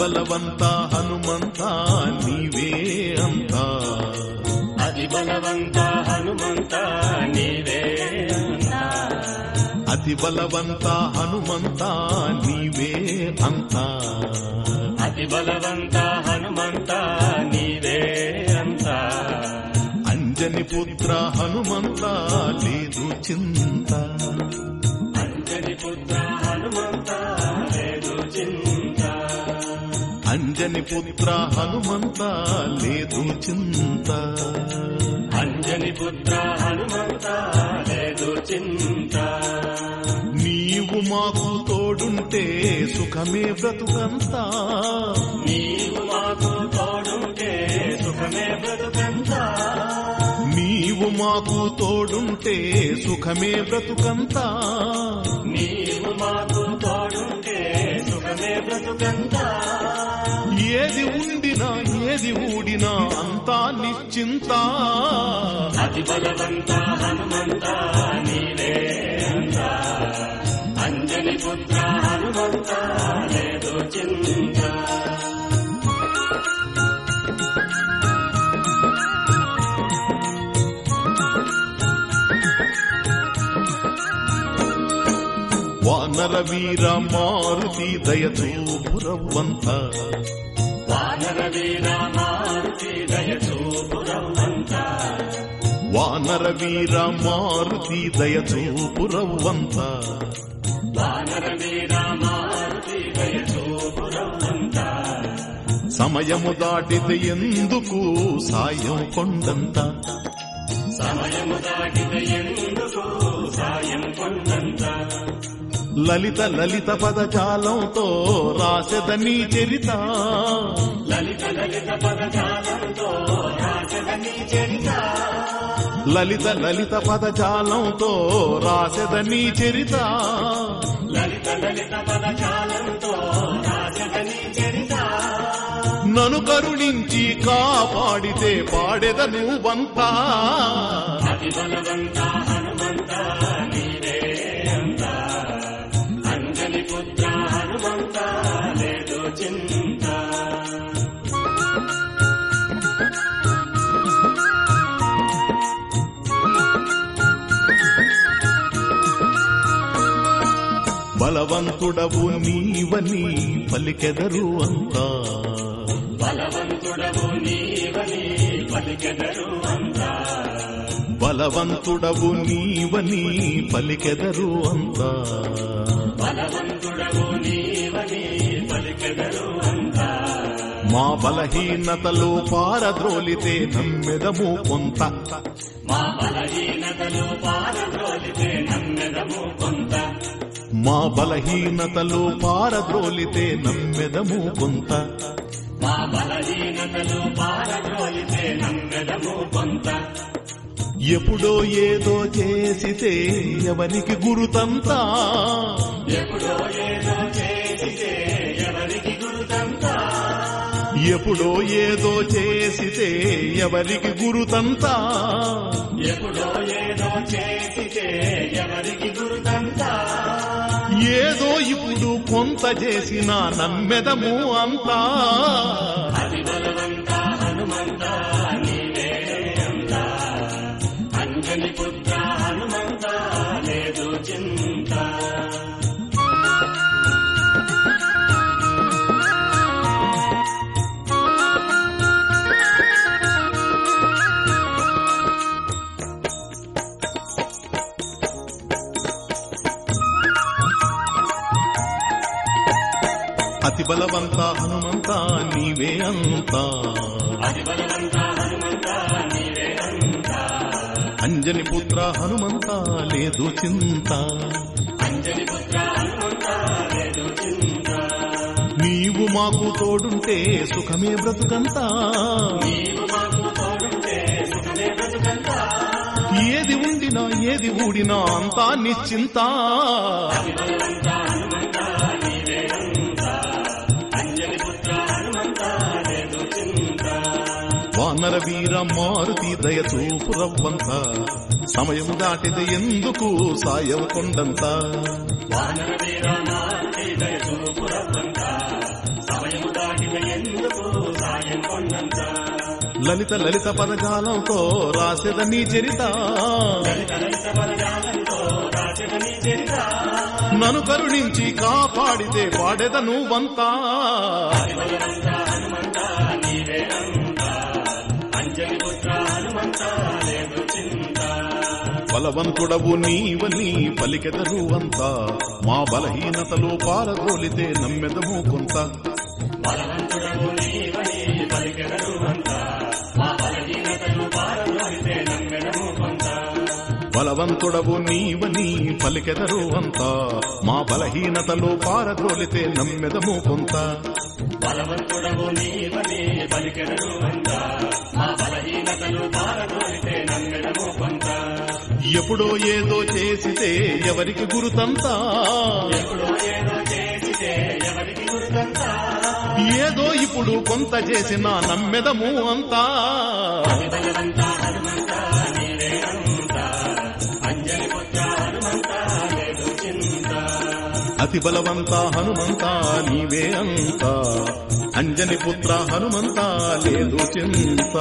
బలవంత హనుమంత నీవే అంతా. అతి బలవంత హనుమంత నీవే. అతి. బలవంత హనుమంత నీవే అంతా. అతి బలవంత హనుమంత నీవే అంతా. అంజని పుత్ర హనుమంత లేదు చింత. అంజని పుత్ర హనుమంత అంజని పుత్ర హనుమంత లేదు చింత. అంజని పుత్ర హనుమంత లేదు చింత. నీవు మాకు తోడుంటే సుఖమే బ్రతుకంతా. నీవు మాకు తోడుంటే సుఖమే బ్రతుకంతా. నీవు మాకు తోడుంటే సుఖమే బ్రతుకంతా. నీవు మాకు తోడుంటే సుఖమే బ్రతుకంతా. ఏది ఉండినా ఏది ఊడినా అంతా నిశ్చింత. అతి బలవంత హనుమంత నీవే అంతా. అంజని పుత్ర హనుమంత లేదు చింత. వానర వీర మారుతి మారుతి దయచూపురవంత వానర వీర మారుతి దయచూపురవ్వంత. వానర సమయము దాటితే ఎందుకు సాయం కొండంత? సమయము దాటితే ఎందుకు సాయం కొండంత? లలిత లలిత పదజాలంతో రాసెదని చరిత. లలిత లలిత పదజాలంతో రాజదని చరిత. లలిత లలిత పదజాలంతో రాసెదని చరిత. లలిత లలిత పదజాలంతో చరిత. నను కరుణించి కాపాడితే అతి బలవంతుడవు నీవని పలికెదరు అంతా. బలవంతుడవు నీవని పలికెదరు అంతా. బలవంతుడవు నీవని పలికెదరు అంతా. బలవంతుడవు నీవని పలికెదరు అంతా. మా బలహీనతలు పారద్రోలితే నమ్మెదము కొంత. మా బలహీనతలు కొంత మా బలహీనతలు పారద్రోలితే నమ్మెదము కొంత. మా బలహీనతలు పారద్రోలితే నమ్మెదము కొంత. ఎప్పుడో ఏదో చేసితే ఎవరికి గురుతంతా? ఎప్పుడో ఏదో చేసితే ఎవరికి గురుతంతా? ఎప్పుడో ఏదో చేసితే ఎవరికి గురుతంతా? ఎప్పుడో ఏదో చేసితే ఎవరికి గురుతంతా? ఏదో ఇప్పుడు కొంత చేసిన నమ్మెదము అంతా. బలవంత హనుమంత నీవే అంతా. అంత అంజని పుత్ర హనుమంత లేదు చింత. నీవు మాకు తోడుంటే సుఖమే బ్రతుకంతా నీవు మాకు తోడుంటే సుఖమే బ్రతుకంతా. ఏది ఉండినా ఏది ఊడినా అంతా నిశ్చింత. నరవీర మారుతి దయచూపు రవ్వంత సమయం దాటిది ఎందుకు సాయవ కొండంత? లలిత లలిత పదజాలంతో రాసేద నీ చరిత. నను కరుణించి కాపాడితే పాడేద నువ్వంతా. బలవంతుడవు నీవని పలికెదరు అంతా. మా బలహీనతలు పారదోలితే నమ్మెదము కొంత. బలవంతుడవు నీవని పలికెదరు అంత. మా బలహీనతలు పారదోలితే నమ్మెదము కొంత. బలవంతుడవు నీవని అంత మా బలహీనతలు పారదోలితే నమ్మెడము ఎప్పుడో ఏదో చేసితే ఎవరికి గురుతంతా? ఎప్పుడో ఏదో చేసితే ఎవరికి గుర్తంతా? ఏదో ఇప్పుడు కొంత చేసిన నమ్మెదము అంతా. బలవంత అతి బలవంత హనుమంత నీవే అంత. అంజని పుత్ర హనుమంత లేదు చింత.